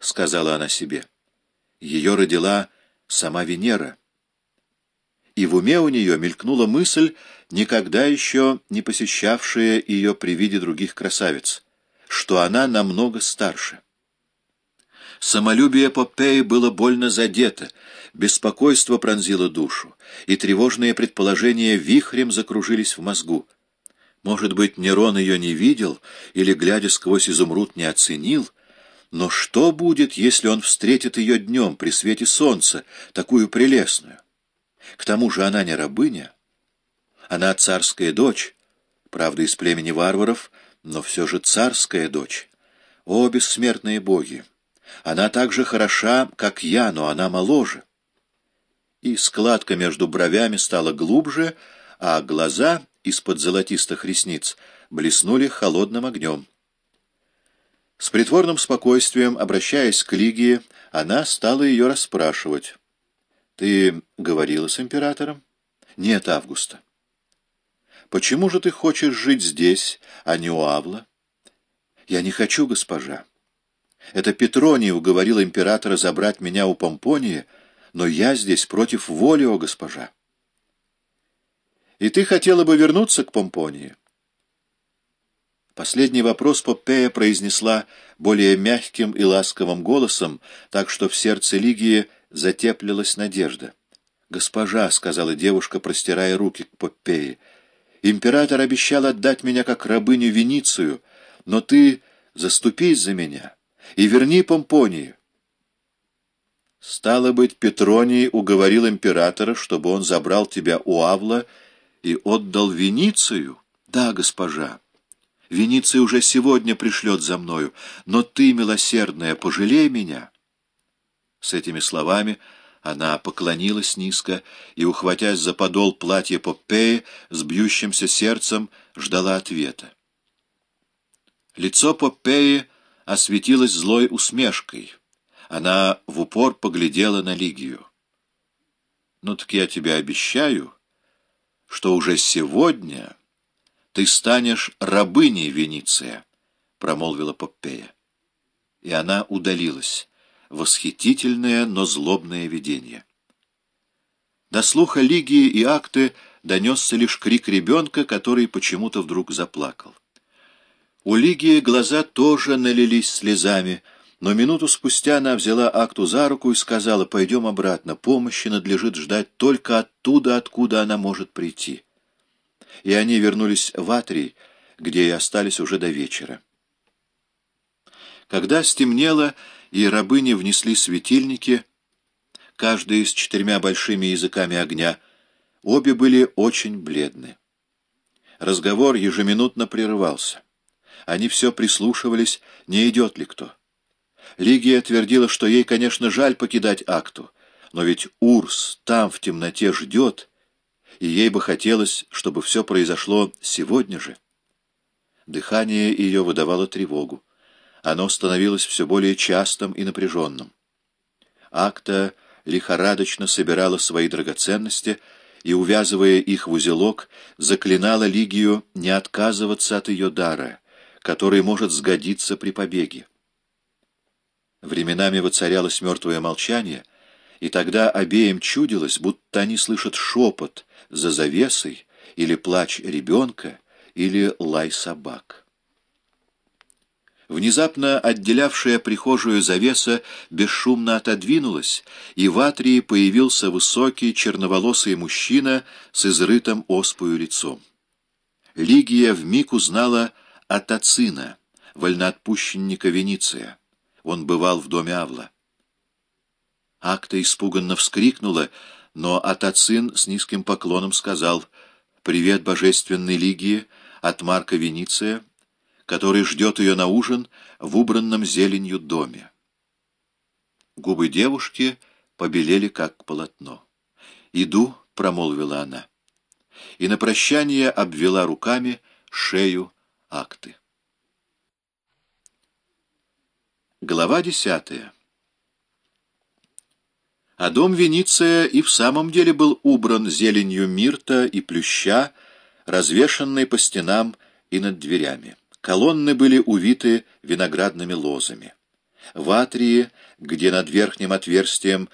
сказала она себе. Ее родила сама Венера. И в уме у нее мелькнула мысль, никогда еще не посещавшая ее при виде других красавиц, что она намного старше. Самолюбие Попеи было больно задето, беспокойство пронзило душу, и тревожные предположения вихрем закружились в мозгу. Может быть, Нерон ее не видел или, глядя сквозь изумруд, не оценил, но что будет, если он встретит ее днем при свете солнца, такую прелестную? К тому же она не рабыня, она царская дочь, правда, из племени варваров, но все же царская дочь. О, бессмертные боги! Она так же хороша, как я, но она моложе. И складка между бровями стала глубже, а глаза из-под золотистых ресниц блеснули холодным огнем. С притворным спокойствием, обращаясь к Лигии, она стала ее расспрашивать. «Ты говорила с императором?» «Нет, Августа». «Почему же ты хочешь жить здесь, а не у Авла?» «Я не хочу, госпожа. Это Петроний уговорил императора забрать меня у Помпонии, но я здесь против воли, о госпожа». «И ты хотела бы вернуться к Помпонии?» Последний вопрос Попея произнесла более мягким и ласковым голосом, так что в сердце Лигии затеплилась надежда. «Госпожа», — сказала девушка, простирая руки к Поппее, — Император обещал отдать меня как рабыню Веницию, но ты заступись за меня и верни Помпонию. Стало быть, Петроний уговорил императора, чтобы он забрал тебя у Авла и отдал Веницию? Да, госпожа. Вениций уже сегодня пришлет за мною, но ты, милосердная, пожалей меня. С этими словами она поклонилась низко и, ухватясь за подол платья Поппеи, с бьющимся сердцем ждала ответа. Лицо Поппеи осветилось злой усмешкой. Она в упор поглядела на Лигию. «Ну так я тебе обещаю, что уже сегодня ты станешь рабыней Венеция», — промолвила Поппея. И она удалилась восхитительное, но злобное видение. До слуха Лигии и акты донесся лишь крик ребенка, который почему-то вдруг заплакал. У Лигии глаза тоже налились слезами, но минуту спустя она взяла акту за руку и сказала, «Пойдем обратно, помощи надлежит ждать только оттуда, откуда она может прийти». И они вернулись в Атрий, где и остались уже до вечера. Когда стемнело, и рабыни внесли светильники, каждый с четырьмя большими языками огня. Обе были очень бледны. Разговор ежеминутно прерывался. Они все прислушивались, не идет ли кто. Лигия твердила, что ей, конечно, жаль покидать Акту, но ведь Урс там в темноте ждет, и ей бы хотелось, чтобы все произошло сегодня же. Дыхание ее выдавало тревогу оно становилось все более частым и напряженным. Акта лихорадочно собирала свои драгоценности и, увязывая их в узелок, заклинала Лигию не отказываться от ее дара, который может сгодиться при побеге. Временами воцарялось мертвое молчание, и тогда обеим чудилось, будто они слышат шепот за завесой или плач ребенка, или лай собак. Внезапно отделявшая прихожую завеса бесшумно отодвинулась, и в атрии появился высокий черноволосый мужчина с изрытым оспою лицом. Лигия вмиг узнала Атацина, вольноотпущенника Вениция. Он бывал в доме Авла. Акта испуганно вскрикнула, но Атацин с низким поклоном сказал «Привет божественной Лигии от Марка Вениция» который ждет ее на ужин в убранном зеленью доме. Губы девушки побелели, как полотно. «Иду», — промолвила она, и на прощание обвела руками шею акты. Глава десятая А дом Вениция и в самом деле был убран зеленью мирта и плюща, развешанной по стенам и над дверями. Колонны были увиты виноградными лозами. В атрии, где над верхним отверстием